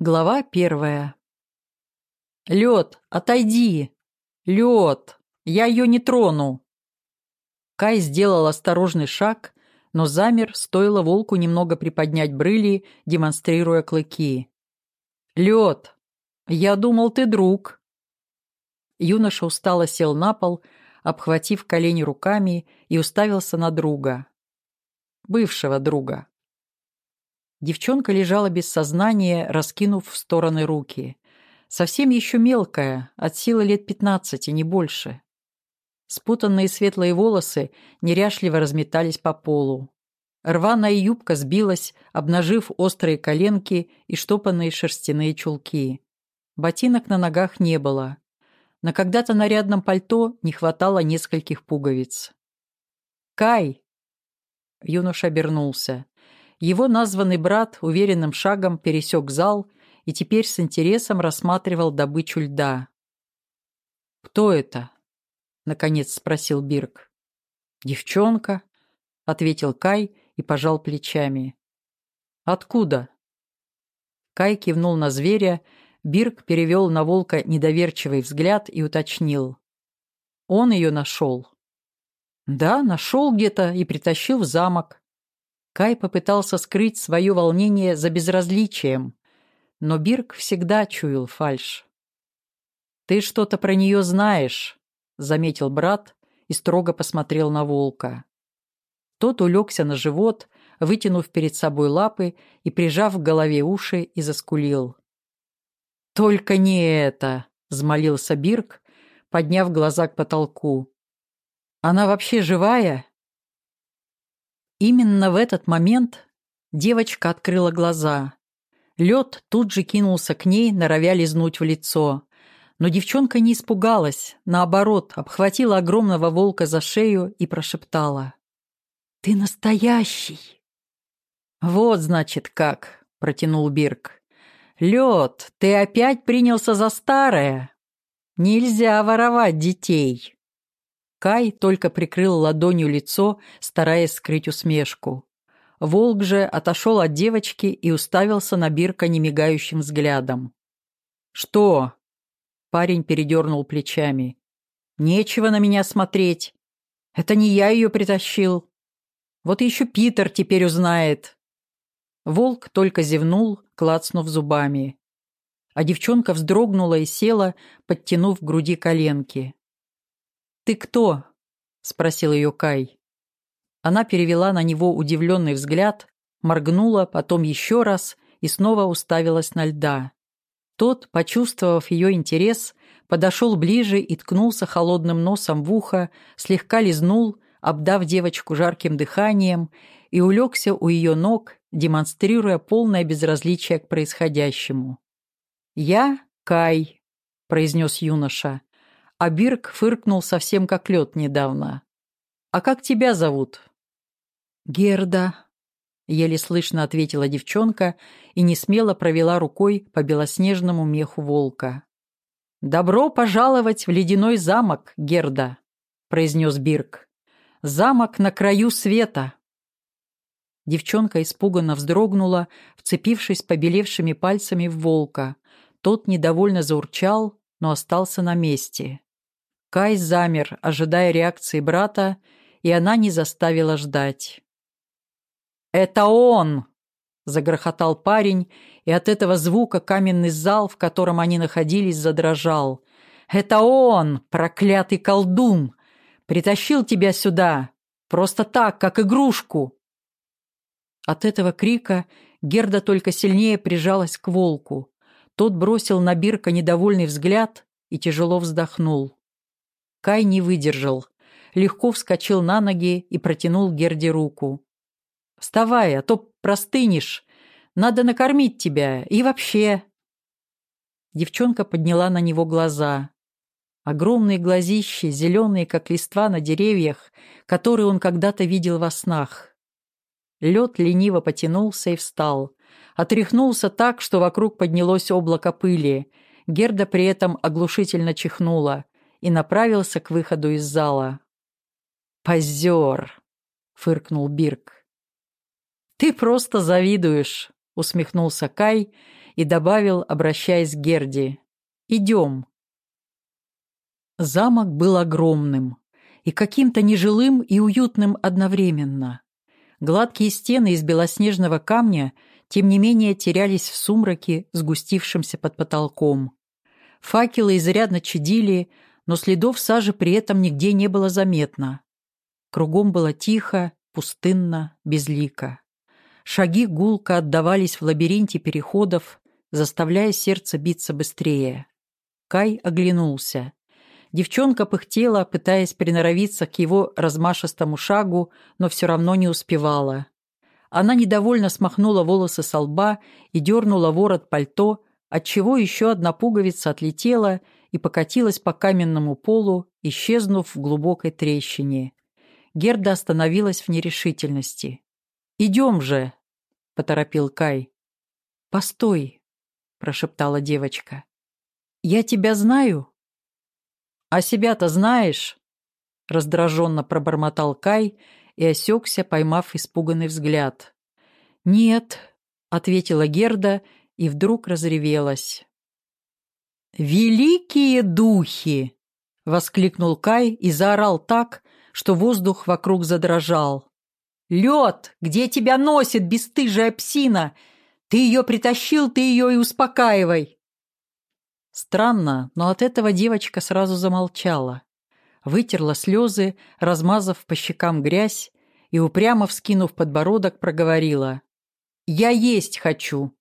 Глава первая. «Лед, отойди! Лед! Я ее не трону!» Кай сделал осторожный шаг, но замер, стоило волку немного приподнять брыли, демонстрируя клыки. «Лед! Я думал, ты друг!» Юноша устало сел на пол, обхватив колени руками и уставился на друга. Бывшего друга. Девчонка лежала без сознания, раскинув в стороны руки. Совсем еще мелкая, от силы лет пятнадцати, не больше. Спутанные светлые волосы неряшливо разметались по полу. Рваная юбка сбилась, обнажив острые коленки и штопанные шерстяные чулки. Ботинок на ногах не было. На когда-то нарядном пальто не хватало нескольких пуговиц. «Кай!» Юноша обернулся. Его названный брат уверенным шагом пересек зал и теперь с интересом рассматривал добычу льда. «Кто это?» — наконец спросил Бирк. «Девчонка», — ответил Кай и пожал плечами. «Откуда?» Кай кивнул на зверя, Бирк перевел на волка недоверчивый взгляд и уточнил. «Он ее нашел». «Да, нашел где-то и притащил в замок. Кай попытался скрыть свое волнение за безразличием, но Бирк всегда чуял фальшь. «Ты что-то про нее знаешь», — заметил брат и строго посмотрел на волка. Тот улегся на живот, вытянув перед собой лапы и прижав к голове уши и заскулил. «Только не это!» — взмолился Бирк, подняв глаза к потолку. «Она вообще живая?» Именно в этот момент девочка открыла глаза. Лед тут же кинулся к ней, норовя лизнуть в лицо. Но девчонка не испугалась, наоборот, обхватила огромного волка за шею и прошептала. «Ты настоящий!» «Вот, значит, как!» — протянул Бирк. «Лед, ты опять принялся за старое! Нельзя воровать детей!» Кай только прикрыл ладонью лицо, стараясь скрыть усмешку. Волк же отошел от девочки и уставился на Бирка немигающим взглядом. «Что?» Парень передернул плечами. «Нечего на меня смотреть. Это не я ее притащил. Вот еще Питер теперь узнает». Волк только зевнул, клацнув зубами. А девчонка вздрогнула и села, подтянув к груди коленки. «Ты кто?» — спросил ее Кай. Она перевела на него удивленный взгляд, моргнула, потом еще раз и снова уставилась на льда. Тот, почувствовав ее интерес, подошел ближе и ткнулся холодным носом в ухо, слегка лизнул, обдав девочку жарким дыханием, и улегся у ее ног, демонстрируя полное безразличие к происходящему. «Я Кай», — произнес юноша а Бирк фыркнул совсем как лед недавно. «А как тебя зовут?» «Герда», — еле слышно ответила девчонка и несмело провела рукой по белоснежному меху волка. «Добро пожаловать в ледяной замок, Герда», — произнес Бирк. «Замок на краю света». Девчонка испуганно вздрогнула, вцепившись побелевшими пальцами в волка. Тот недовольно заурчал, но остался на месте. Кай замер, ожидая реакции брата, и она не заставила ждать. «Это он!» — загрохотал парень, и от этого звука каменный зал, в котором они находились, задрожал. «Это он, проклятый колдун! Притащил тебя сюда! Просто так, как игрушку!» От этого крика Герда только сильнее прижалась к волку. Тот бросил на Бирка недовольный взгляд и тяжело вздохнул. Кай не выдержал. Легко вскочил на ноги и протянул Герде руку. «Вставай, а то простынешь. Надо накормить тебя. И вообще...» Девчонка подняла на него глаза. Огромные глазищи, зеленые, как листва на деревьях, которые он когда-то видел во снах. Лед лениво потянулся и встал. Отряхнулся так, что вокруг поднялось облако пыли. Герда при этом оглушительно чихнула и направился к выходу из зала. «Позер!» — фыркнул Бирк. «Ты просто завидуешь!» — усмехнулся Кай и добавил, обращаясь к Герди, «Идем». Замок был огромным и каким-то нежилым и уютным одновременно. Гладкие стены из белоснежного камня, тем не менее, терялись в сумраке, сгустившемся под потолком. Факелы изрядно чадили, но следов сажи при этом нигде не было заметно. Кругом было тихо, пустынно, безлико. Шаги гулко отдавались в лабиринте переходов, заставляя сердце биться быстрее. Кай оглянулся. Девчонка пыхтела, пытаясь приноровиться к его размашистому шагу, но все равно не успевала. Она недовольно смахнула волосы со лба и дернула ворот пальто, отчего еще одна пуговица отлетела и покатилась по каменному полу, исчезнув в глубокой трещине. Герда остановилась в нерешительности. «Идем же!» — поторопил Кай. «Постой!» — прошептала девочка. «Я тебя знаю?» «А себя-то знаешь?» — раздраженно пробормотал Кай и осекся, поймав испуганный взгляд. «Нет», — ответила Герда и вдруг разревелась. «Великие духи!» — воскликнул Кай и заорал так, что воздух вокруг задрожал. «Лед! Где тебя носит, бесстыжая псина? Ты ее притащил, ты ее и успокаивай!» Странно, но от этого девочка сразу замолчала. Вытерла слезы, размазав по щекам грязь, и, упрямо вскинув подбородок, проговорила. «Я есть хочу!»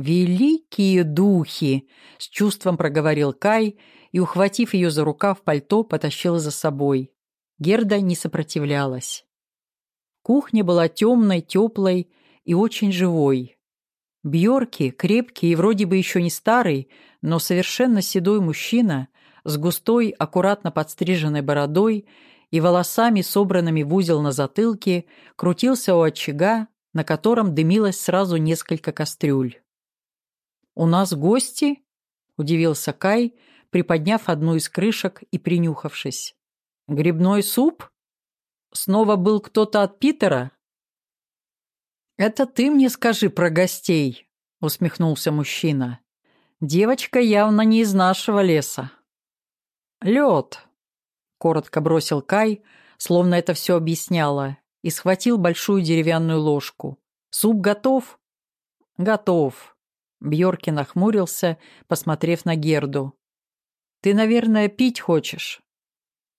«Великие духи!» — с чувством проговорил Кай и, ухватив ее за рукав пальто, потащил за собой. Герда не сопротивлялась. Кухня была темной, теплой и очень живой. Бьорки, крепкий и вроде бы еще не старый, но совершенно седой мужчина с густой, аккуратно подстриженной бородой и волосами, собранными в узел на затылке, крутился у очага, на котором дымилось сразу несколько кастрюль. «У нас гости?» – удивился Кай, приподняв одну из крышек и принюхавшись. «Грибной суп? Снова был кто-то от Питера?» «Это ты мне скажи про гостей», — усмехнулся мужчина. «Девочка явно не из нашего леса». «Лед», — коротко бросил Кай, словно это все объясняло, и схватил большую деревянную ложку. «Суп готов?» «Готов», — Бьорки нахмурился, посмотрев на Герду. «Ты, наверное, пить хочешь?»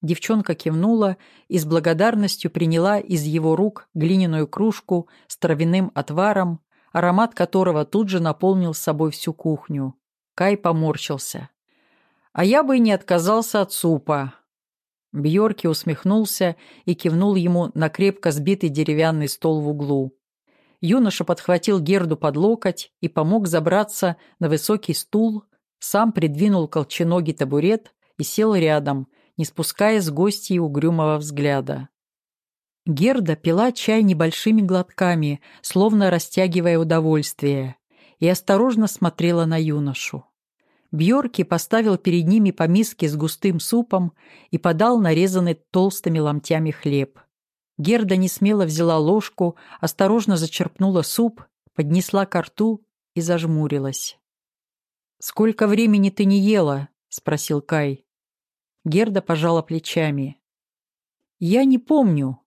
Девчонка кивнула и с благодарностью приняла из его рук глиняную кружку с травяным отваром, аромат которого тут же наполнил собой всю кухню. Кай поморщился. «А я бы не отказался от супа». Бьорки усмехнулся и кивнул ему на крепко сбитый деревянный стол в углу. Юноша подхватил Герду под локоть и помог забраться на высокий стул, сам придвинул колченогий табурет и сел рядом – не спуская с гостей угрюмого взгляда. Герда пила чай небольшими глотками, словно растягивая удовольствие, и осторожно смотрела на юношу. Бьорки поставил перед ними по миске с густым супом и подал нарезанный толстыми ломтями хлеб. Герда не смело взяла ложку, осторожно зачерпнула суп, поднесла ко рту и зажмурилась. «Сколько времени ты не ела?» — спросил Кай. Герда пожала плечами. «Я не помню.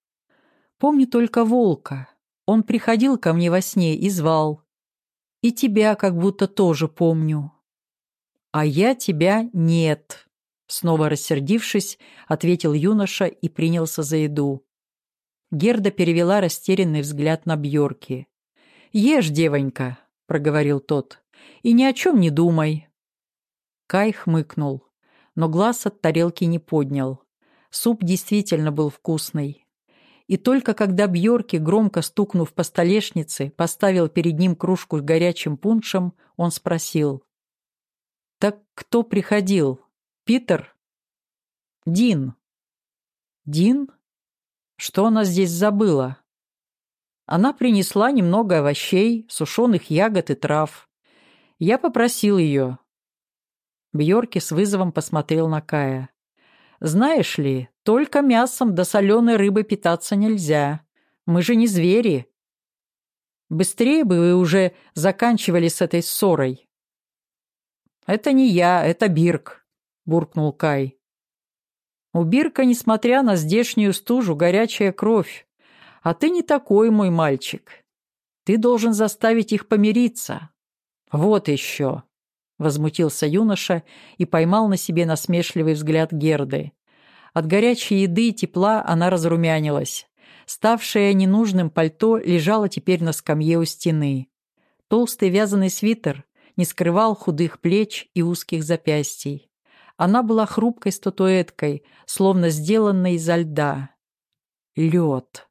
Помню только волка. Он приходил ко мне во сне и звал. И тебя как будто тоже помню. А я тебя нет». Снова рассердившись, ответил юноша и принялся за еду. Герда перевела растерянный взгляд на Бьорки. «Ешь, девонька», — проговорил тот, — «и ни о чем не думай». Кай хмыкнул но глаз от тарелки не поднял. Суп действительно был вкусный. И только когда Бьорки, громко стукнув по столешнице, поставил перед ним кружку с горячим пуншем, он спросил. «Так кто приходил? Питер?» «Дин». «Дин? Что она здесь забыла?» Она принесла немного овощей, сушеных ягод и трав. Я попросил ее, Бьорки с вызовом посмотрел на Кая. «Знаешь ли, только мясом да соленой рыбой питаться нельзя. Мы же не звери». Быстрее бы вы уже заканчивали с этой ссорой». «Это не я, это Бирк», — буркнул Кай. «У Бирка, несмотря на здешнюю стужу, горячая кровь. А ты не такой, мой мальчик. Ты должен заставить их помириться. Вот еще», — возмутился юноша и поймал на себе насмешливый взгляд Герды. От горячей еды и тепла она разрумянилась. Ставшее ненужным пальто лежало теперь на скамье у стены. Толстый вязаный свитер не скрывал худых плеч и узких запястий. Она была хрупкой статуэткой, словно сделанной изо льда. Лед.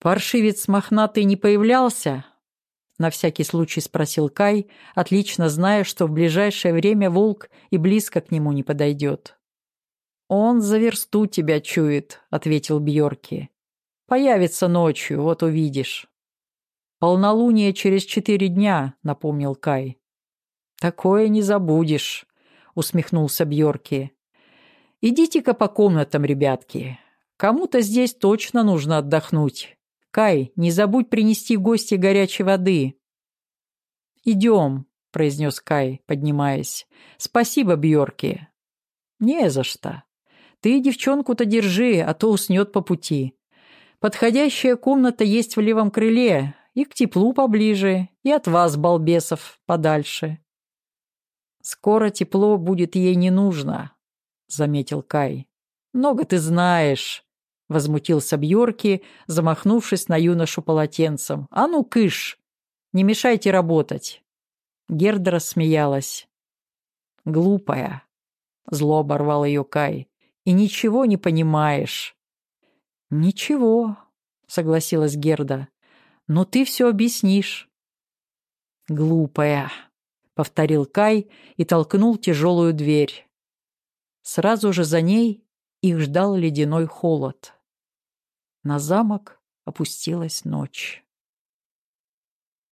«Паршивец мохнатый не появлялся?» На всякий случай спросил Кай, отлично зная, что в ближайшее время волк и близко к нему не подойдет. «Он за версту тебя чует», — ответил Бьорки. «Появится ночью, вот увидишь». «Полнолуние через четыре дня», — напомнил Кай. «Такое не забудешь», — усмехнулся Бьорки. «Идите-ка по комнатам, ребятки. Кому-то здесь точно нужно отдохнуть. Кай, не забудь принести гости горячей воды». «Идем», — произнес Кай, поднимаясь. «Спасибо, Бьорки». «Не за что. Ты девчонку-то держи, а то уснет по пути. Подходящая комната есть в левом крыле, и к теплу поближе, и от вас, балбесов, подальше». «Скоро тепло будет ей не нужно», — заметил Кай. «Много ты знаешь», — возмутился Бьорки, замахнувшись на юношу полотенцем. «А ну, кыш! Не мешайте работать!» Герда рассмеялась. «Глупая!» — зло оборвал ее Кай. «И ничего не понимаешь!» «Ничего», — согласилась Герда. «Но ты все объяснишь». «Глупая», — повторил Кай и толкнул тяжелую дверь. Сразу же за ней их ждал ледяной холод. На замок опустилась ночь.